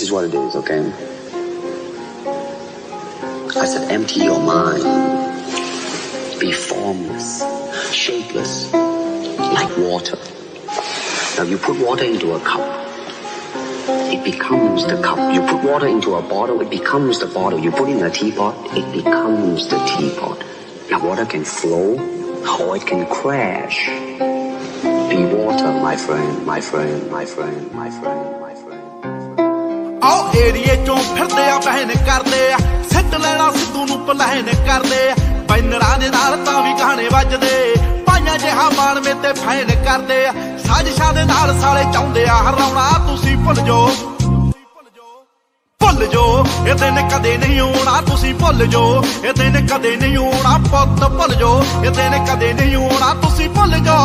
This is what it is, okay? I said, empty your mind. Be formless, shapeless, like water. Now you put water into a cup. It becomes the cup. You put water into a bottle, it becomes the bottle. You put in a teapot, it becomes the teapot. Now water can flow or it can crash. Be water, my friend, my friend, my friend, my friend, my friend. ਆਓ ਏਰੀਏ ਚੋਂ ਫਿਰਦੇ ਆ ਬਹਿਨ ਕਰਦੇ ਆ। ਸਿੱਟ ਲੈਣਾ ਸਿੱਧੂ ਨੂੰ ਪਲਾਹਨ ਕਰਦੇ ਆ। ਬੈਨਰਾਂ ਦੇ ਨਾਲ ਤਾਂ ਵੀ ਗਾਣੇ ਵੱਜਦੇ। ਪਾਈਆਂ ਜਿਹਾ ਮਾਣ ਮੇ ਤੇ ਫੈਨ ਕਰਦੇ ਆ। ਸਾਜ਼ਿਸ਼ਾਂ ਦੇ ਨਾਲ ਸਾਲੇ ਚਾਹੁੰਦੇ ਆ, ਹਰਾਉਣਾ ਤੁਸੀਂ ਭੁੱਲ ਜੋ ਭੁੱਲ ਜੋ ਇਹ ਦਿਨ ਕਦੇ ਨਹੀਂ ਆਉਣਾ, ਤੁਸੀਂ ਭੁੱਲ ਜੋ ਇਹ ਦਿਨ ਕਦੇ ਨਹੀਂ ਆਉਣਾ, ਪੁੱਤ ਭੁੱਲ ਜੋ ਇਹ ਦਿਨ ਕਦੇ ਨਹੀਂ ਆਉਣਾ, ਤੁਸੀਂ ਭੁੱਲ ਜੋ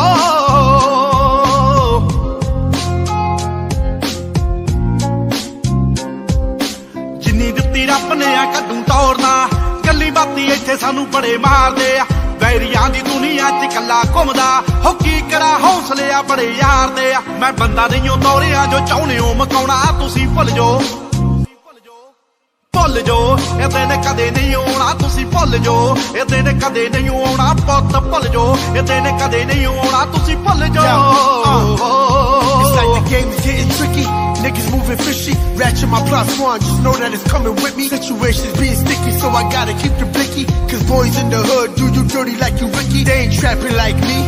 ਜਿੰਨੀ ਦਿੱਤੀ ਰੱਬ ਨੇ ਆ ਕੱਦੂ ਤੋੜਨਾ ਕੱਲੀ ਬਾਤੀ ਇੱਥੇ ਸਾਨੂੰ ਬੜੇ ਮਾਰਦੇ ਆ ਵੈਰੀਆਂ ਦੀ ਦੁਨੀਆ 'ਚ ਕੱਲਾ ਘੁੰਮਦਾ ਹੋ ਕੀ ਕਰਾਂ ਹੌਸਲੇ ਆ ਬੜੇ ਯਾਰ ਦੇ ਆ ਮੈਂ ਬੰਦਾ ਨਹੀਂ ਉਹ ਤੋਰਿਆ ਜੋ ਚਾਹੁੰਦੇ ਮਕਾਉਣਾ ਤੁਸੀਂ ਭੁੱਲ ਜੋ ਭੁੱਲ ਜੋ ਇਹ ਦਿਨ ਕਦੇ ਨਹੀਂ ਆਉਣਾ ਤੁਸੀਂ ਭੁੱਲ ਜੋ ਇਹ ਦਿਨ ਕਦੇ ਨਹੀਂ ਆਉਣਾ ਪੁੱਤ ਭੁੱਲ ਜੋ ਇਹ ਦਿਨ ਕਦੇ ਨਹੀਂ ਆਉਣਾ ਤੁਸੀਂ ਭੁੱਲ ਜੋ It's like the game is getting tricky. Niggas moving fishy. Ratchet my plus one, just know that it's coming with me. Situations being sticky, so I gotta keep the blicky. Cause boys in the hood do you dirty like you Ricky. They ain't trapping like me.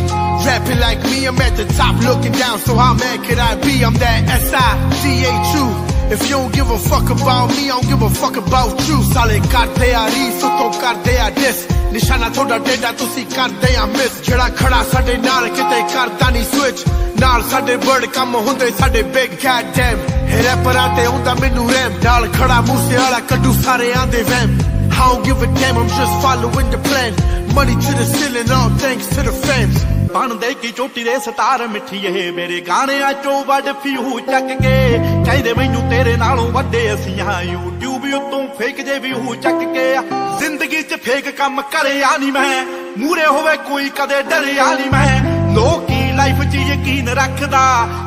Rapping like me, I'm at the top looking down, so how mad could I be? I'm that S-I-D-H-U. If you don't give a fuck about me, I don't give a fuck about you. ਸਾਲੇ ਕਰਦੇ ਆ ਰੀਸ ਤੋਂ ਕਰਦੇ ਆ ਡਿਸ ਨਿਸ਼ਾਨਾ ਤੁਹਾਡਾ ਡੇਡਾ ਤੁਸੀਂ ਕਰਦੇ ਆ ਮਿਸ ਜਿਹੜਾ ਖੜਾ ਸਾਡੇ ਨਾਲ ਕਿਤੇ ਕਰਦਾ ਨਹੀਂ ਸਵਿਚ ਨਾਲ ਸਾਡੇ ਵਰਡ ਕੰਮ ਹੁੰਦੇ ਸਾਡੇ ਬਿਗ ਗੈਟ ਡੈਮ ਇਹ ਰੈਪਰਾਂ ਤੇ ਹੁੰਦਾ ਮੈਨੂੰ ਰੈਮ ਨਾਲ ਖੜਾ ਮੂਸੇ ਵਾਲਾ ਕੱਢੂ ਸਾਰੇ ਆਂਦੇ ਵੈਮ I don't give a damn, I'm just following the plan. Money to the ceiling, all thanks to the fans. ਬਣਦੇ ਕੀ ਚੋਟੀ ਦੇ ਸਤਾਰ ਮਿੱਠੀ ਇਹ ਮੇਰੇ ਗਾਣਿਆਂ ਚੋਂ ਵੱਡ ਫਿਊ ਚੱਕ ਕੇ। ਕਹਿੰਦੇ ਮੈਨੂੰ ਤੇਰੇ ਨਾਲੋਂ ਵੱਡੇ ਅਸੀਂ ਆ YouTube ਉੱਤੋਂ ਫੇਕ ਜੇ ਵੀ ਹੂ ਚੱਕ ਕੇ। ਜ਼ਿੰਦਗੀ 'ਚ ਫੇਕ ਕੰਮ ਕਰਿਆ ਨਹੀਂ ਮੈਂ ਮੂਰੇ ਹੋਵੇ ਕੋਈ ਕਦੇ ਡਰਿਆ ਨਹੀਂ ਮੈਂ। ਲੋਕੀ ਲਾਈਫ 'ਚ ਯਕੀਨ ਰੱਖਦਾ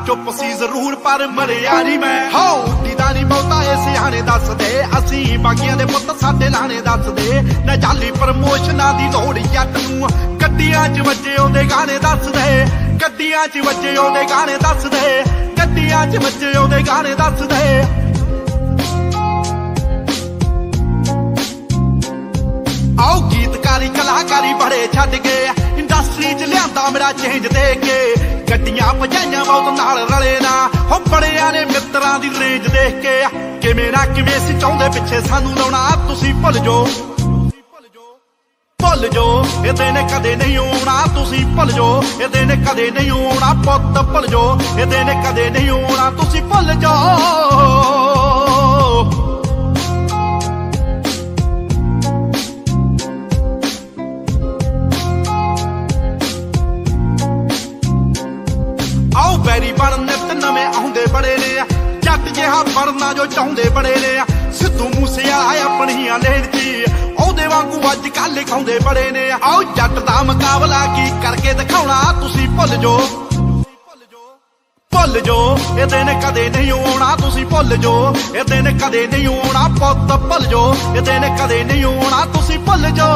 ਚੁੱਪ ਸੀ ਜ਼ਰੂਰ ਪਰ ਮਰਿਆ ਨਹੀਂ ਮੈਂ। ਹਾਉ ਦੀਦਾ ਨਹੀਂ ਬਹੁਤਾ ਇਹ ਸਿਆਣੇ ਦੱਸਦੇ, ਅਸੀਂ ਬਾਗੀਆਂ ਦੇ ਪੁੱਤ ਸਾਡੇ ਲਾਣੇ ਦੱਸਦੇ। ਨਾ ਜਾਲੀ ਪ੍ਰਮੋਸ਼ਨਾਂ ਦੀ ਲੋੜ ਜੱਟ ਨੂੰ, ਗੱਡੀਆਂ 'ਚ ਵੱਜੇ ਉਹਦੇ ਗਾਣੇ ਦੱਸਦੇ। ਗੱਡੀਆਂ 'ਚ ਵੱਜੇ ਉਹਦੇ ਗਾਣੇ ਦੱਸਦੇ, ਗੱਡੀਆਂ 'ਚ ਵੱਜੇ ਉਹਦੇ ਗਾਣੇ ਦੱਸਦੇ। ਆਓ ਗੀਤਕਾਰੀ, ਕਲਾਕਾਰੀ ਬੜੇ ਛੱਡ ਗਏ ਇੰਡਸਟਰੀ 'ਚ ਲਿਆਂਦਾ ਮੇਰਾ ਚੇਂਜ ਦੇ ਕੇ। ਗੱਡੀਆਂ ਭਜਾਈਆਂ ਬਹੁਤ ਨਾਲ ਰਲੇ ਨਾ, ਹੋ ਬੜਿਆਂ ਨੇ ਮਿੱਤਰਾਂ ਦੀ ਰੇਂਜ ਦੇਖ ਕੇ। ਕਿਵੇਂ ਨਾ ਕਿਵੇਂ ਸੀ ਚਾਹੁੰਦੇ ਪਿੱਛੇ ਸਾਨੂੰ ਲਾਉਣਾ ਤੁਸੀਂ ਭੁੱਲ ਜੋ ਭੁੱਲ ਜੋ ਇਹਦੇ ਨੇ ਕਦੇ ਨਹੀਂ ਆਉਣਾ ਤੁਸੀਂ ਭੁੱਲ ਜੋ ਇਹਦੇ ਨੇ ਕਦੇ ਨਹੀਂ ਆਉਣਾ, ਪੁੱਤ ਭੁੱਲ ਜੋ ਇਹਦੇ ਨੇ ਕਦੇ ਨਹੀਂ ਆਉਣਾ, ਤੁਸੀਂ ਭੁੱਲ ਜੋ ਜਿਹਾ ਬਣਨਾ ਜੋ ਚਾਹੁੰਦੇ ਬੜੇ ਨੇ ਆ। ਸਿੱਧੂ ਮੂਸੇ ਆਪਣੀਆਂ ਲੈਣ ਉਹਦੇ ਵਾਂਗੂ ਅੱਜ ਕੱਲ ਲਿਖਾਉਂਦੇ ਬੜੇ ਨੇ ਆਓ, ਜੱਟ ਦਾ ਮੁਕਾਬਲਾ ਕੀ ਕਰਕੇ ਦਿਖਾਉਣਾ? ਤੁਸੀਂ ਭੁੱਲ ਜੋ ਭੁੱਲ ਜੋ ਇਹ ਦਿਨ ਕਦੇ ਨਹੀਂ ਆਉਣਾ, ਤੁਸੀਂ ਭੁੱਲ ਜੋ ਇਹ ਦਿਨ ਕਦੇ ਨਹੀਂ ਆਉਣਾ, ਪੁੱਤ, ਭੁੱਲ ਜੋ ਇਹ ਦਿਨ ਕਦੇ ਨਹੀਂ ਆਉਣਾ, ਤੁਸੀਂ ਭੁੱਲ ਜੋ